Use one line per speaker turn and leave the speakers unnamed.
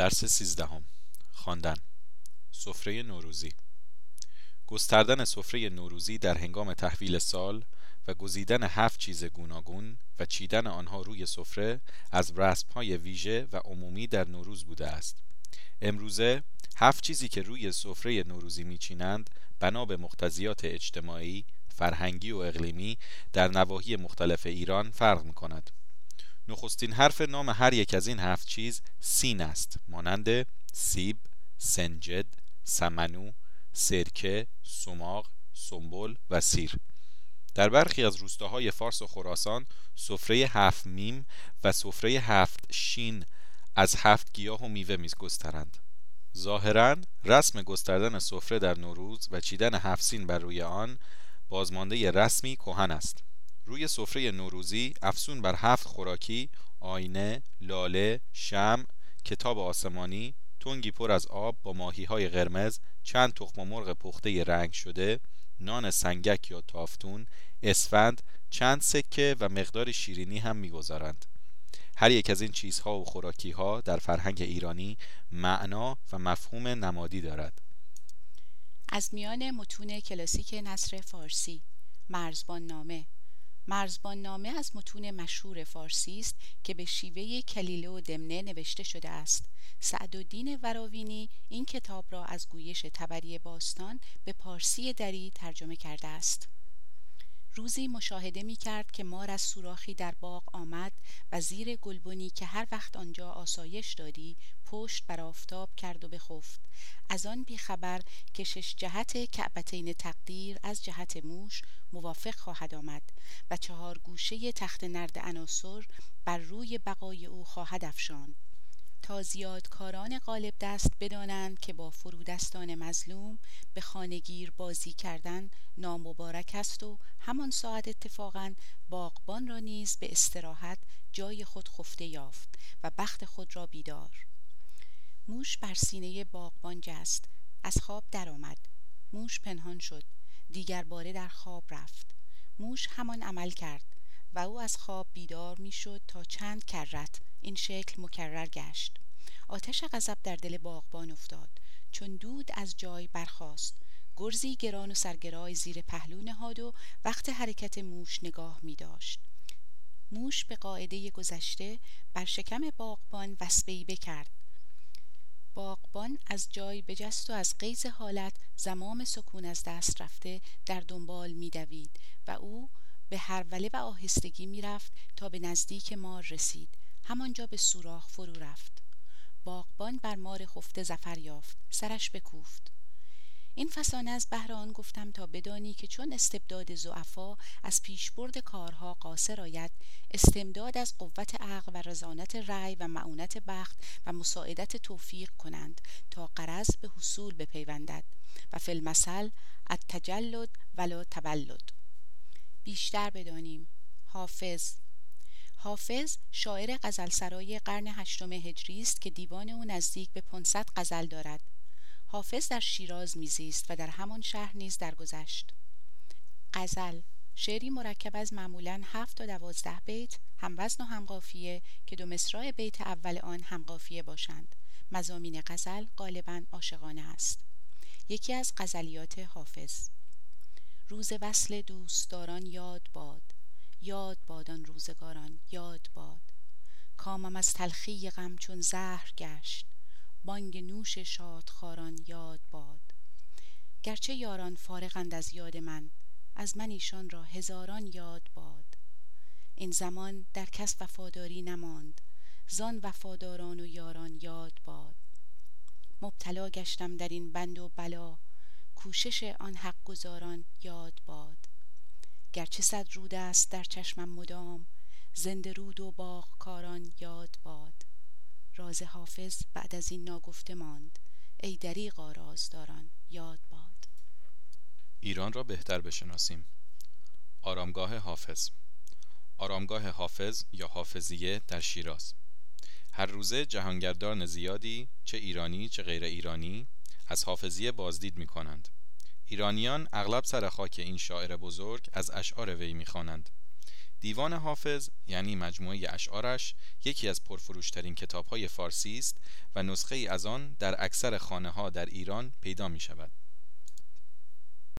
درس سیزدهم. خواندن. سفره نوروزی. گستردن سفره نوروزی در هنگام تحویل سال و گزیدن هفت چیز گوناگون و چیدن آنها روی سفره از رسمهای ویژه و عمومی در نوروز بوده است. امروزه هفت چیزی که روی سفره نوروزی میچینند بنا به مقتضیات اجتماعی فرهنگی و اقلیمی در نواحی مختلف ایران فرق می کند نخستین حرف نام هر یک از این هفت چیز سین است. مانند سیب، سنجد، سمنو، سرکه، سماق، سنبل و سیر. در برخی از روستاهای فارس و خراسان سفره هفت میم و سفره هفت شین از هفت گیاه و میوه میگسترند ظاهرا رسم گستردن سفره در نوروز و چیدن هفت سین بر روی آن بازمانده رسمی کهن است. روی سفره نوروزی افسون بر هفت خوراکی آینه، لاله، شم، کتاب آسمانی، تنگی پر از آب با ماهی های قرمز، چند تخم مرغ پخته رنگ شده، نان سنگک یا تافتون، اسفند، چند سکه و مقدار شیرینی هم می‌گذارند. هر یک از این چیزها و خوراکی ها در فرهنگ ایرانی معنا و مفهوم نمادی دارد.
از میان متون کلاسیک نصر فارسی مرزبان نامه مرزبان نامه از متون مشهور فارسی است که به شیوه کلیله و دمنه نوشته شده است. سعدالدین وراوینی این کتاب را از گویش تبری باستان به پارسی دری ترجمه کرده است. روزی مشاهده می کرد که مار از سوراخی در باغ آمد و زیر گلبنی که هر وقت آنجا آسایش دادی پشت بر آفتاب کرد و بخفت. از آن بیخبر که شش جهت کعبتین تقدیر از جهت موش موافق خواهد آمد و چهار گوشه تخت نرد عناصر بر روی بقای او خواهد افشاند. تا زیادکاران غالب دست بدانند که با فرودستان مظلوم به خانگیر بازی کردن نامبارک است و همان ساعت اتفاقا باغبان را نیز به استراحت جای خود خفته یافت و بخت خود را بیدار. موش بر سینه باغبان جست. از خواب درآمد. موش پنهان شد. دیگر باره در خواب رفت. موش همان عمل کرد و او از خواب بیدار می‌شد تا چند کرت این شکل مکرر گشت. آتش غضب در دل باغبان افتاد. چون دود از جای برخاست. گرزی گران و سرگرای زیر پهلو نهاد و وقت حرکت موش نگاه می داشت. موش به قاعده گذشته بر شکم باغبان وسبهی بکرد. باغبان از جای بجست و از قیز حالت زمام سکون از دست رفته در دنبال میدوید و او به هر وله و آهستگی می‌رفت تا به نزدیک مار رسید. همانجا به سوراخ فرو رفت. باغبان بر مار خفته زفر یافت. سرش بکوفت. این فسانه از بهر آن گفتم تا بدانی که چون استبداد زعفا از پیشبرد کارها قاصر آید استمداد از قوت عقل و رزانت رأی و معونت بخت و مساعدت توفیق کنند تا قرض به حصول بپیوندد و فی المثل التجلد ولا تولد. بیشتر بدانیم. حافظ. حافظ شاعر غزلسرای قرن هشتم هجری است که دیوان او نزدیک به 500 غزل دارد. حافظ در شیراز میزیست و در همان شهر نیز درگذشت. غزل شعری مرکب از معمولا هفت تا دوازده بیت هموزن و همقافیه که دو مصرع بیت اول آن همقافیه باشند. مزامین غزل غالبا عاشقانه است. یکی از غزلیات حافظ. روز وصل دوستداران یاد باد. یاد بادان روزگاران یاد باد. کامم از تلخی غم چون زهر گشت. بانگ نوش شادخواران یاد باد. گرچه یاران فارغند از یاد من از من ایشان را هزاران یاد باد. این زمان در کس وفاداری نماند زان وفاداران و یاران یاد باد. مبتلا گشتم در این بند و بلا کوشش آن حق گزاران یاد باد. گرچه صد رود است در چشمم مدام زنده رود و باغکاران یاد باد. راز حافظ بعد از این ناگفته ماند ای دریغا رازداران یاد باد.
ایران را بهتر بشناسیم. آرامگاه حافظ. آرامگاه حافظ یا حافظیه در شیراز. هر روزه جهانگردان زیادی چه ایرانی چه غیر ایرانی از حافظیه بازدید می کنند ایرانیان اغلب سر خاک این شاعر بزرگ از اشعار وی می‌خوانند. دیوان حافظ یعنی مجموعه اشعارش یکی از پرفروشترین کتاب های فارسی است و نسخه ای از آن در اکثر خانه ها در ایران پیدا می شود